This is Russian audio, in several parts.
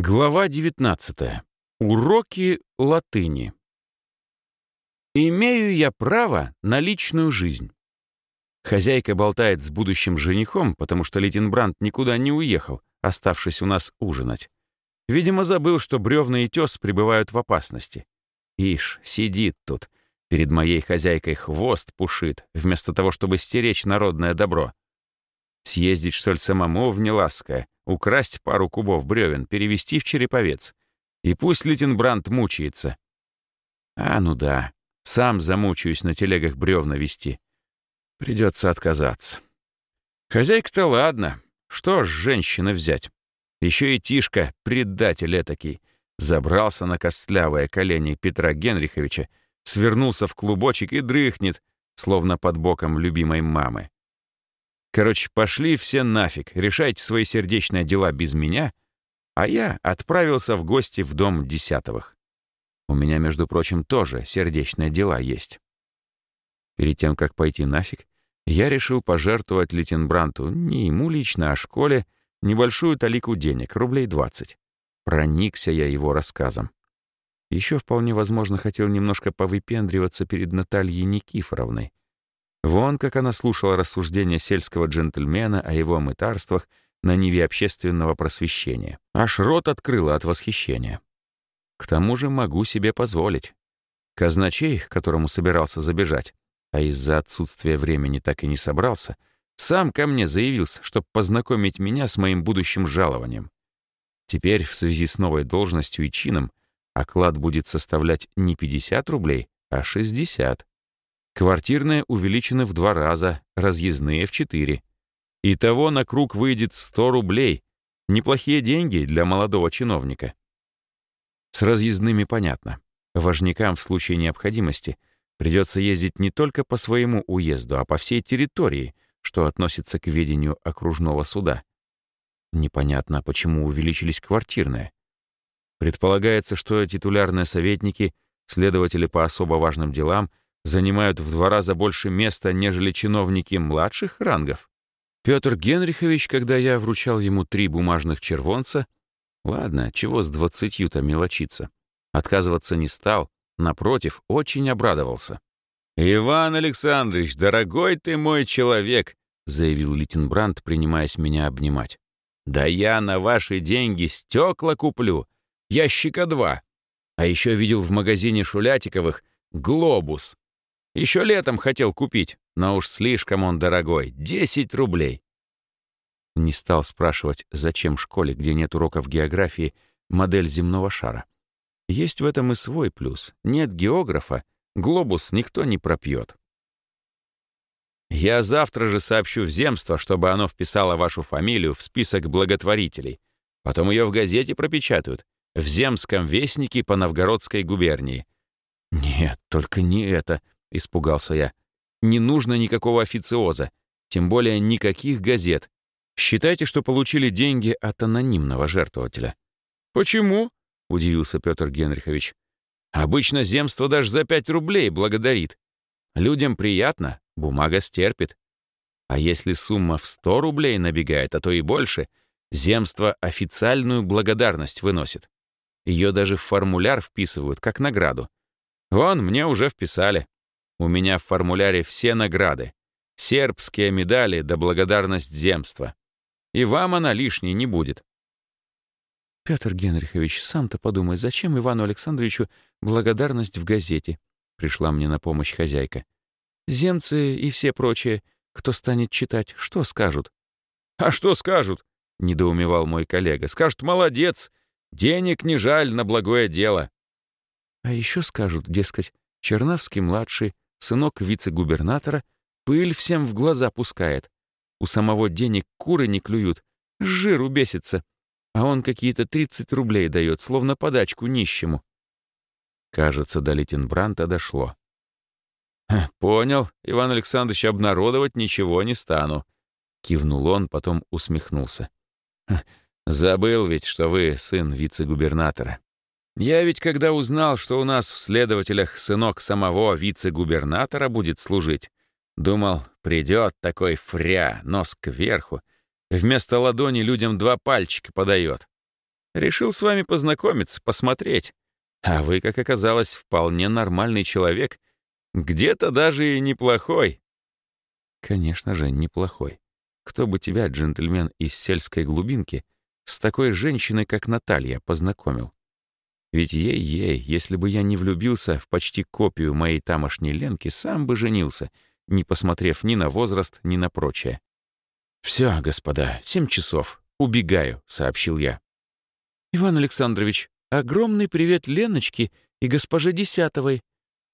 Глава 19. Уроки латыни. Имею я право на личную жизнь. Хозяйка болтает с будущим женихом, потому что Лейтенбранд никуда не уехал, оставшись у нас ужинать. Видимо, забыл, что бревна и тес пребывают в опасности. Ишь, сидит тут, перед моей хозяйкой хвост пушит, вместо того, чтобы стеречь народное добро. Съездить, что ли, самому в Неласское, украсть пару кубов бревен, перевести в Череповец. И пусть Литенбранд мучается. А, ну да, сам замучаюсь на телегах бревна вести. Придется отказаться. Хозяйка-то ладно, что ж женщины взять? Еще и Тишка, предатель этакий, забрался на костлявое колени Петра Генриховича, свернулся в клубочек и дрыхнет, словно под боком любимой мамы. Короче, пошли все нафиг, решайте свои сердечные дела без меня, а я отправился в гости в дом Десятовых. У меня, между прочим, тоже сердечные дела есть. Перед тем, как пойти нафиг, я решил пожертвовать Литенбранту не ему лично, а школе небольшую талику денег, рублей 20. Проникся я его рассказом. Еще вполне возможно хотел немножко повыпендриваться перед Натальей Никифоровной, Вон как она слушала рассуждения сельского джентльмена о его мытарствах на ниве общественного просвещения. Аж рот открыла от восхищения. К тому же могу себе позволить. Казначей, к которому собирался забежать, а из-за отсутствия времени так и не собрался, сам ко мне заявился, чтобы познакомить меня с моим будущим жалованием. Теперь, в связи с новой должностью и чином, оклад будет составлять не 50 рублей, а 60. Квартирные увеличены в два раза, разъездные в четыре. Итого на круг выйдет 100 рублей. Неплохие деньги для молодого чиновника. С разъездными понятно. Важникам в случае необходимости придется ездить не только по своему уезду, а по всей территории, что относится к ведению окружного суда. Непонятно, почему увеличились квартирные. Предполагается, что титулярные советники, следователи по особо важным делам — занимают в два раза больше места, нежели чиновники младших рангов. Петр Генрихович, когда я вручал ему три бумажных червонца, ладно, чего с двадцатью-то мелочиться, отказываться не стал, напротив, очень обрадовался. «Иван Александрович, дорогой ты мой человек!» заявил Литенбранд, принимаясь меня обнимать. «Да я на ваши деньги стекла куплю, ящика два. А еще видел в магазине Шулятиковых глобус. Еще летом хотел купить, но уж слишком он дорогой. 10 рублей. Не стал спрашивать, зачем в школе, где нет уроков географии, модель земного шара. Есть в этом и свой плюс. Нет географа, глобус никто не пропьет. Я завтра же сообщу в земство, чтобы оно вписало вашу фамилию в список благотворителей. Потом ее в газете пропечатают. В Земском вестнике по Новгородской губернии. Нет, только не это. — испугался я. «Не нужно никакого официоза, тем более никаких газет. Считайте, что получили деньги от анонимного жертвователя». «Почему?» — удивился Петр Генрихович. «Обычно земство даже за пять рублей благодарит. Людям приятно, бумага стерпит. А если сумма в сто рублей набегает, а то и больше, земство официальную благодарность выносит. Ее даже в формуляр вписывают, как награду. Вон, мне уже вписали. У меня в формуляре все награды. Сербские медали да благодарность земства. И вам она лишней не будет. Петр Генрихович, сам-то подумай, зачем Ивану Александровичу благодарность в газете? Пришла мне на помощь хозяйка. Земцы и все прочие, кто станет читать, что скажут? А что скажут? Недоумевал мой коллега. Скажут, молодец, денег не жаль на благое дело. А еще скажут, дескать, Чернавский-младший сынок вице-губернатора, пыль всем в глаза пускает. У самого денег куры не клюют, жиру бесится, а он какие-то 30 рублей дает, словно подачку нищему. Кажется, до Литенбранта дошло. «Понял, Иван Александрович, обнародовать ничего не стану», — кивнул он, потом усмехнулся. «Забыл ведь, что вы сын вице-губернатора. Я ведь когда узнал, что у нас в следователях сынок самого вице-губернатора будет служить, думал, придет такой фря, нос кверху, вместо ладони людям два пальчика подает. Решил с вами познакомиться, посмотреть. А вы, как оказалось, вполне нормальный человек. Где-то даже и неплохой». «Конечно же, неплохой. Кто бы тебя, джентльмен из сельской глубинки, с такой женщиной, как Наталья, познакомил? Ведь ей-ей, если бы я не влюбился в почти копию моей тамошней Ленки, сам бы женился, не посмотрев ни на возраст, ни на прочее. «Все, господа, семь часов. Убегаю», — сообщил я. «Иван Александрович, огромный привет Леночке и госпоже Десятовой.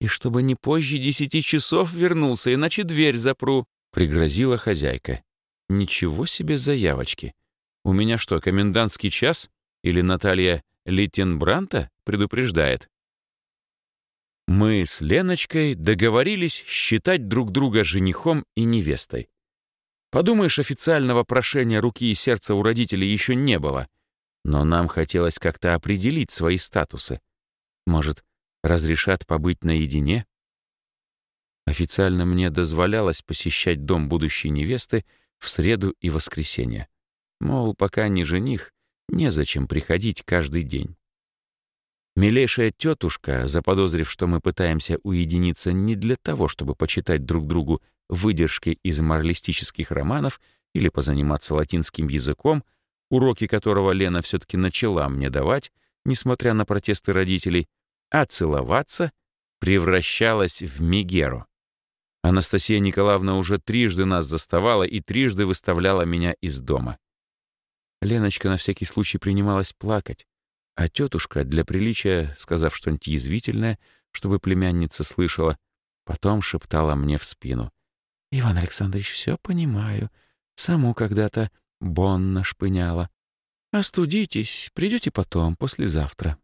И чтобы не позже десяти часов вернулся, иначе дверь запру», — пригрозила хозяйка. «Ничего себе заявочки. У меня что, комендантский час? Или Наталья Литтенбранта предупреждает?» Мы с Леночкой договорились считать друг друга женихом и невестой. Подумаешь, официального прошения руки и сердца у родителей еще не было. Но нам хотелось как-то определить свои статусы. Может, разрешат побыть наедине? Официально мне дозволялось посещать дом будущей невесты в среду и воскресенье. Мол, пока не жених, незачем приходить каждый день. Милейшая тетушка, заподозрив, что мы пытаемся уединиться не для того, чтобы почитать друг другу выдержки из моралистических романов или позаниматься латинским языком, уроки которого Лена все-таки начала мне давать, несмотря на протесты родителей, а целоваться превращалась в Мегеру. Анастасия Николаевна уже трижды нас заставала и трижды выставляла меня из дома. Леночка на всякий случай принималась плакать, а тетушка, для приличия, сказав что-нибудь язвительное, чтобы племянница слышала, потом шептала мне в спину. «Иван Александрович, все понимаю. Саму когда-то Бонна шпыняла. Остудитесь, придете потом, послезавтра».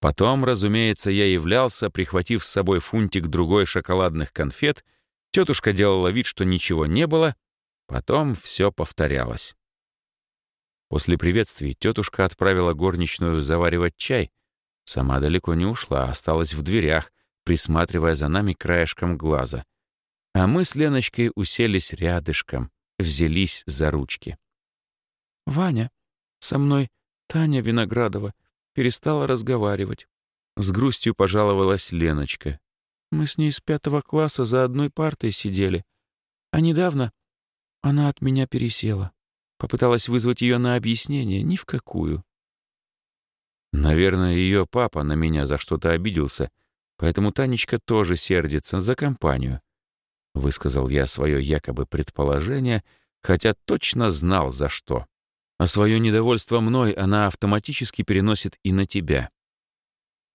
Потом, разумеется, я являлся, прихватив с собой фунтик другой шоколадных конфет, тетушка делала вид, что ничего не было, потом все повторялось. После приветствий тетушка отправила горничную заваривать чай. Сама далеко не ушла, осталась в дверях, присматривая за нами краешком глаза. А мы с Леночкой уселись рядышком, взялись за ручки. «Ваня, со мной Таня Виноградова перестала разговаривать». С грустью пожаловалась Леночка. «Мы с ней с пятого класса за одной партой сидели. А недавно она от меня пересела. Попыталась вызвать ее на объяснение, ни в какую. Наверное, ее папа на меня за что-то обиделся, поэтому Танечка тоже сердится за компанию. Высказал я свое якобы предположение, хотя точно знал за что. А свое недовольство мной она автоматически переносит и на тебя.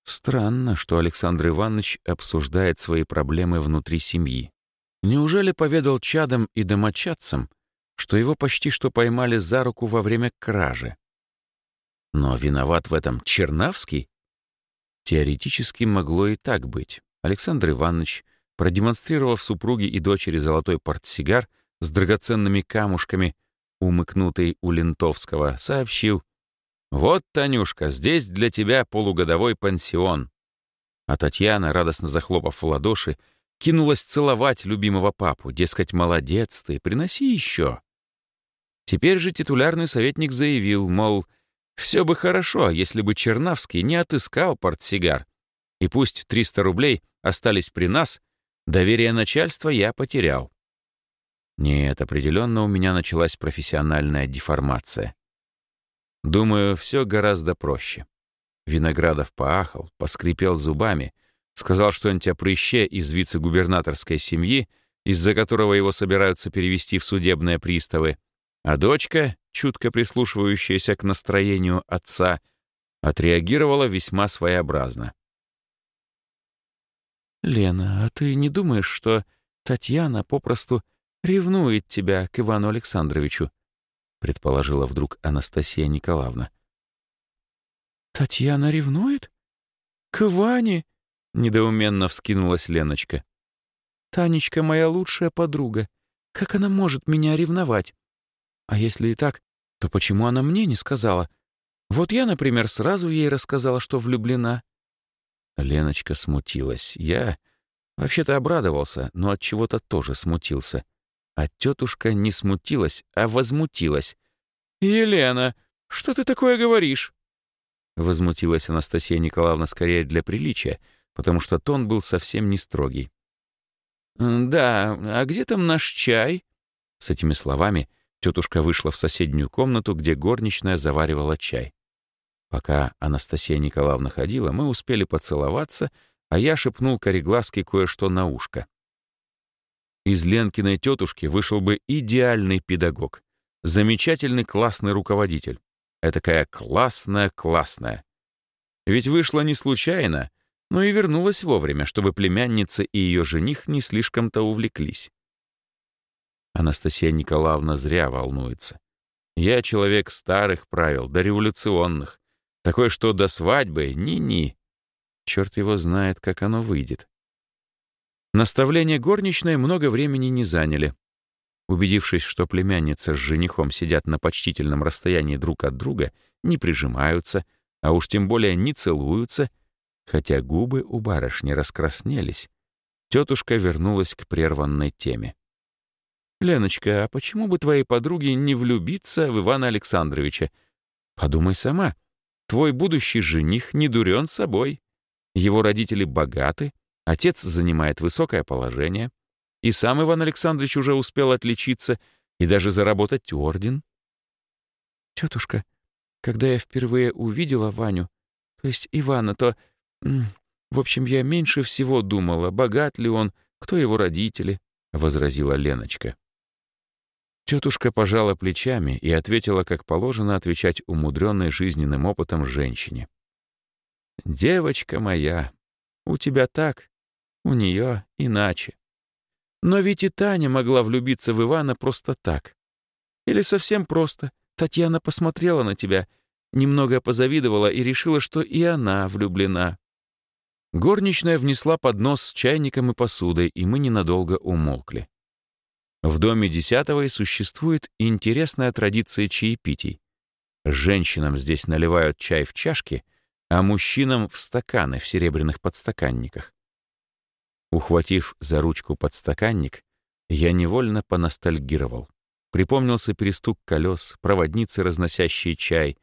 Странно, что Александр Иванович обсуждает свои проблемы внутри семьи. Неужели поведал чадам и домочадцам, что его почти что поймали за руку во время кражи. Но виноват в этом Чернавский? Теоретически могло и так быть. Александр Иванович, продемонстрировав супруге и дочери золотой портсигар с драгоценными камушками, умыкнутый у Лентовского, сообщил, «Вот, Танюшка, здесь для тебя полугодовой пансион». А Татьяна, радостно захлопав в ладоши, кинулась целовать любимого папу, дескать, молодец ты, приноси еще. Теперь же титулярный советник заявил, мол, все бы хорошо, если бы Чернавский не отыскал портсигар. И пусть 300 рублей остались при нас, доверие начальства я потерял. Нет, определенно у меня началась профессиональная деформация. Думаю, все гораздо проще. Виноградов поахал, поскрипел зубами, сказал что-нибудь о прыще из вице-губернаторской семьи, из-за которого его собираются перевести в судебные приставы, а дочка, чутко прислушивающаяся к настроению отца, отреагировала весьма своеобразно. «Лена, а ты не думаешь, что Татьяна попросту ревнует тебя к Ивану Александровичу?» предположила вдруг Анастасия Николаевна. «Татьяна ревнует? К Ване?» — недоуменно вскинулась Леночка. «Танечка моя лучшая подруга. Как она может меня ревновать? А если и так, то почему она мне не сказала? Вот я, например, сразу ей рассказала, что влюблена. Леночка смутилась. Я вообще-то обрадовался, но от чего-то тоже смутился. А тетушка не смутилась, а возмутилась. «Елена, Что ты такое говоришь?» Возмутилась Анастасия Николаевна скорее для приличия, потому что тон был совсем не строгий. «Да, а где там наш чай?» С этими словами тетушка вышла в соседнюю комнату, где горничная заваривала чай. Пока Анастасия Николаевна ходила, мы успели поцеловаться, а я шепнул кореглазке кое-что на ушко. Из Ленкиной тетушки вышел бы идеальный педагог, замечательный классный руководитель. Этакая классная-классная. Ведь вышла не случайно, но и вернулась вовремя, чтобы племянница и ее жених не слишком-то увлеклись. Анастасия Николаевна зря волнуется. Я человек старых правил, дореволюционных. Такой, что до свадьбы ни-ни. Черт его знает, как оно выйдет. Наставления горничной много времени не заняли. Убедившись, что племянница с женихом сидят на почтительном расстоянии друг от друга, не прижимаются, а уж тем более не целуются, хотя губы у барышни раскраснелись, тетушка вернулась к прерванной теме. «Леночка, а почему бы твоей подруге не влюбиться в Ивана Александровича? Подумай сама. Твой будущий жених не дурен собой. Его родители богаты, отец занимает высокое положение, и сам Иван Александрович уже успел отличиться и даже заработать орден. Тетушка, когда я впервые увидела Ваню, то есть Ивана, то... В общем, я меньше всего думала, богат ли он, кто его родители, — возразила Леночка. Тетушка пожала плечами и ответила, как положено отвечать умудренной жизненным опытом женщине. «Девочка моя, у тебя так, у нее иначе. Но ведь и Таня могла влюбиться в Ивана просто так. Или совсем просто. Татьяна посмотрела на тебя, немного позавидовала и решила, что и она влюблена. Горничная внесла поднос с чайником и посудой, и мы ненадолго умолкли. В доме десятого существует интересная традиция чаепитий. Женщинам здесь наливают чай в чашки, а мужчинам — в стаканы в серебряных подстаканниках. Ухватив за ручку подстаканник, я невольно поностальгировал. Припомнился перестук колес, проводницы, разносящие чай,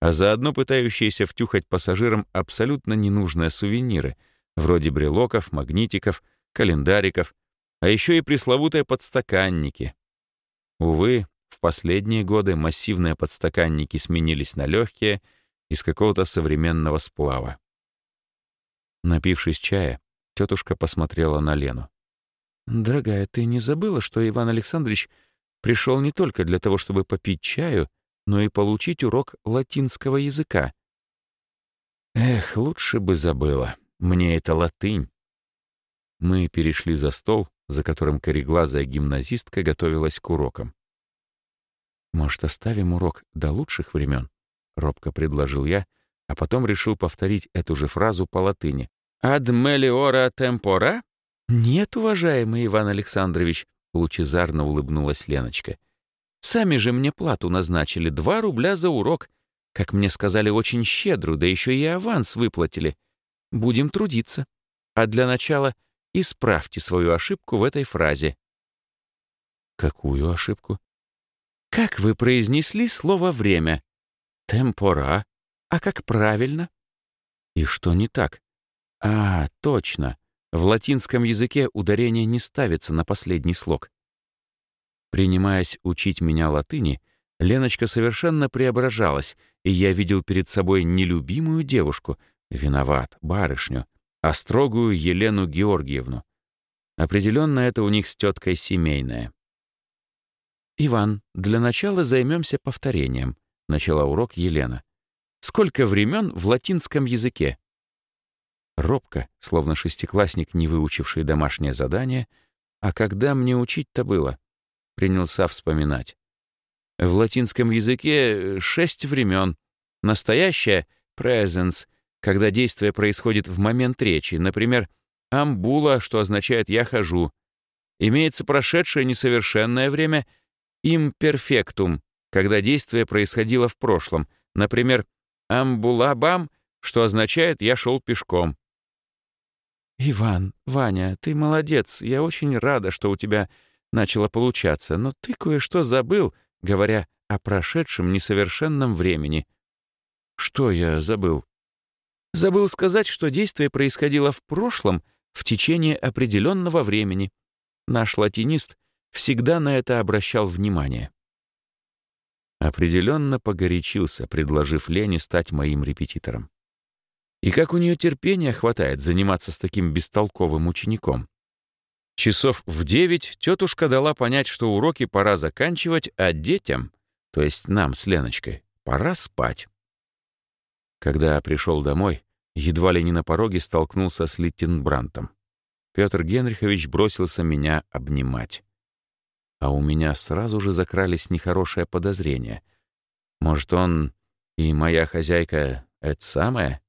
а заодно пытающиеся втюхать пассажирам абсолютно ненужные сувениры, вроде брелоков, магнитиков, календариков, а еще и пресловутые подстаканники. Увы, в последние годы массивные подстаканники сменились на легкие из какого-то современного сплава. Напившись чая, Тетушка посмотрела на Лену. «Дорогая, ты не забыла, что Иван Александрович пришел не только для того, чтобы попить чаю, но и получить урок латинского языка?» «Эх, лучше бы забыла. Мне это латынь». Мы перешли за стол, за которым кореглазая гимназистка готовилась к урокам. «Может, оставим урок до лучших времен?» — робко предложил я, а потом решил повторить эту же фразу по латыни. «Ад мелиора темпора?» «Нет, уважаемый Иван Александрович», — лучезарно улыбнулась Леночка. «Сами же мне плату назначили, два рубля за урок. Как мне сказали, очень щедрую, да еще и аванс выплатили. Будем трудиться. А для начала исправьте свою ошибку в этой фразе». «Какую ошибку?» «Как вы произнесли слово «время»?» «Темпора». А как правильно?» «И что не так?» А, точно. В латинском языке ударение не ставится на последний слог. Принимаясь учить меня латыни, Леночка совершенно преображалась, и я видел перед собой не любимую девушку, виноват, барышню, а строгую Елену Георгиевну. Определенно это у них с теткой семейное. «Иван, для начала займемся повторением», — начала урок Елена. «Сколько времен в латинском языке?» Робко, словно шестиклассник, не выучивший домашнее задание, а когда мне учить-то было? Принялся вспоминать. В латинском языке шесть времен. Настоящее — presence, когда действие происходит в момент речи, например, амбула, что означает «я хожу». Имеется прошедшее несовершенное время imperfectum, когда действие происходило в прошлом, например, амбулабам, что означает «я шел пешком». «Иван, Ваня, ты молодец. Я очень рада, что у тебя начало получаться. Но ты кое-что забыл, говоря о прошедшем несовершенном времени. Что я забыл? Забыл сказать, что действие происходило в прошлом в течение определенного времени. Наш латинист всегда на это обращал внимание. Определенно погорячился, предложив Лене стать моим репетитором. И как у нее терпения хватает заниматься с таким бестолковым учеником? Часов в девять тетушка дала понять, что уроки пора заканчивать, а детям, то есть нам с Леночкой, пора спать. Когда пришел домой, едва ли не на пороге столкнулся с Литтенбрантом. Петр Генрихович бросился меня обнимать. А у меня сразу же закрались нехорошие подозрения. Может, он и моя хозяйка — это самое?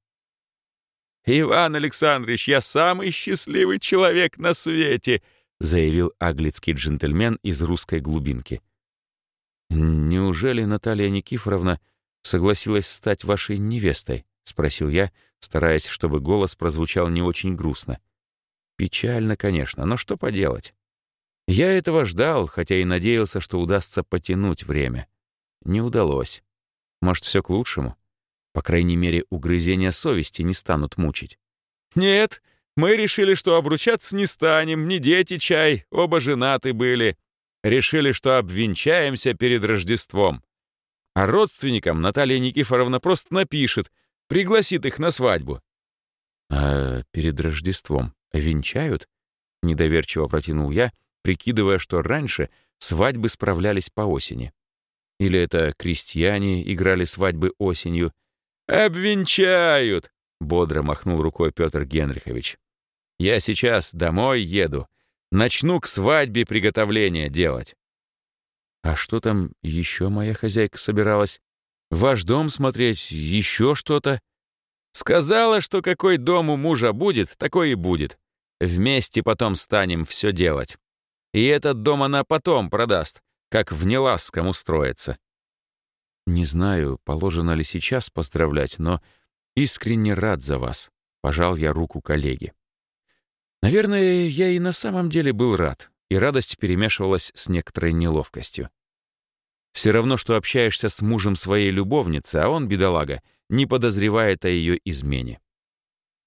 «Иван Александрович, я самый счастливый человек на свете!» заявил аглицкий джентльмен из русской глубинки. «Неужели Наталья Никифоровна согласилась стать вашей невестой?» — спросил я, стараясь, чтобы голос прозвучал не очень грустно. Печально, конечно, но что поделать? Я этого ждал, хотя и надеялся, что удастся потянуть время. Не удалось. Может, все к лучшему? По крайней мере, угрызения совести не станут мучить. «Нет, мы решили, что обручаться не станем, не дети чай, оба женаты были. Решили, что обвенчаемся перед Рождеством. А родственникам Наталья Никифоровна просто напишет, пригласит их на свадьбу». «А перед Рождеством венчают?» — недоверчиво протянул я, прикидывая, что раньше свадьбы справлялись по осени. Или это крестьяне играли свадьбы осенью — «Обвенчают!» — бодро махнул рукой Петр Генрихович. «Я сейчас домой еду. Начну к свадьбе приготовления делать». «А что там еще моя хозяйка собиралась? Ваш дом смотреть, еще что-то?» «Сказала, что какой дом у мужа будет, такой и будет. Вместе потом станем все делать. И этот дом она потом продаст, как в Неласском устроится. Не знаю, положено ли сейчас поздравлять, но искренне рад за вас. Пожал я руку коллеге. Наверное, я и на самом деле был рад, и радость перемешивалась с некоторой неловкостью. Все равно, что общаешься с мужем своей любовницы, а он, бедолага, не подозревает о ее измене.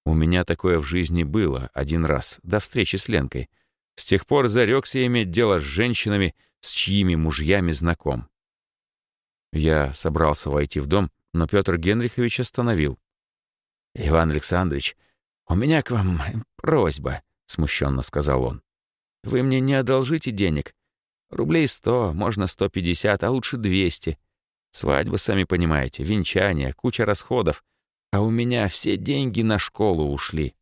У меня такое в жизни было один раз, до встречи с Ленкой. С тех пор зарекся иметь дело с женщинами, с чьими мужьями знаком. Я собрался войти в дом, но Петр Генрихович остановил. «Иван Александрович, у меня к вам просьба», — смущенно сказал он. «Вы мне не одолжите денег. Рублей сто, можно сто пятьдесят, а лучше двести. Свадьба, сами понимаете, венчание, куча расходов. А у меня все деньги на школу ушли».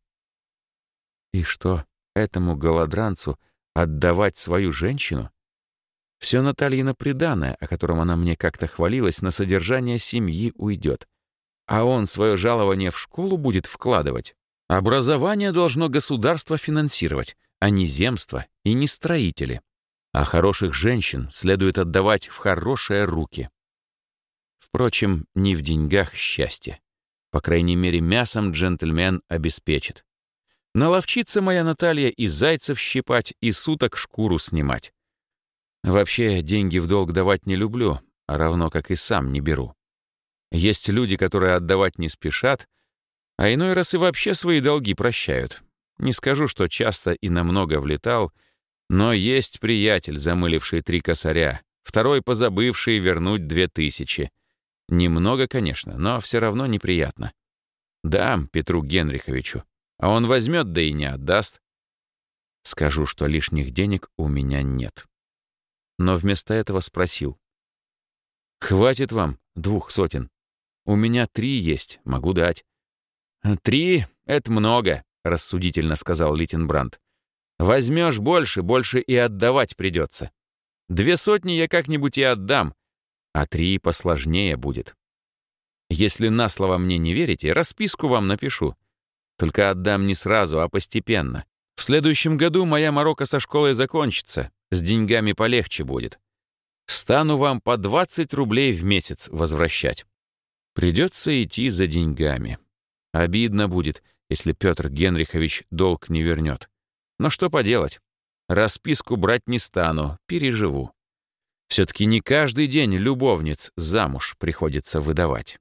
«И что, этому голодранцу отдавать свою женщину?» Все Натальина приданное, о котором она мне как-то хвалилась, на содержание семьи уйдет. А он свое жалование в школу будет вкладывать. Образование должно государство финансировать, а не земство и не строители. А хороших женщин следует отдавать в хорошие руки. Впрочем, не в деньгах счастье. По крайней мере, мясом джентльмен обеспечит. Наловчится моя Наталья и зайцев щипать, и суток шкуру снимать. Вообще, деньги в долг давать не люблю, а равно как и сам не беру. Есть люди, которые отдавать не спешат, а иной раз и вообще свои долги прощают. Не скажу, что часто и намного влетал, но есть приятель, замыливший три косаря, второй позабывший вернуть две тысячи. Немного, конечно, но все равно неприятно. Дам Петру Генриховичу, а он возьмет да и не отдаст. Скажу, что лишних денег у меня нет но вместо этого спросил. «Хватит вам двух сотен. У меня три есть, могу дать». «Три — это много», — рассудительно сказал Литенбранд. «Возьмешь больше, больше и отдавать придется. Две сотни я как-нибудь и отдам, а три посложнее будет. Если на слово мне не верите, расписку вам напишу. Только отдам не сразу, а постепенно. В следующем году моя морока со школой закончится, с деньгами полегче будет. Стану вам по 20 рублей в месяц возвращать. Придется идти за деньгами. Обидно будет, если Петр Генрихович долг не вернет. Но что поделать? Расписку брать не стану, переживу. Все-таки не каждый день любовниц замуж приходится выдавать.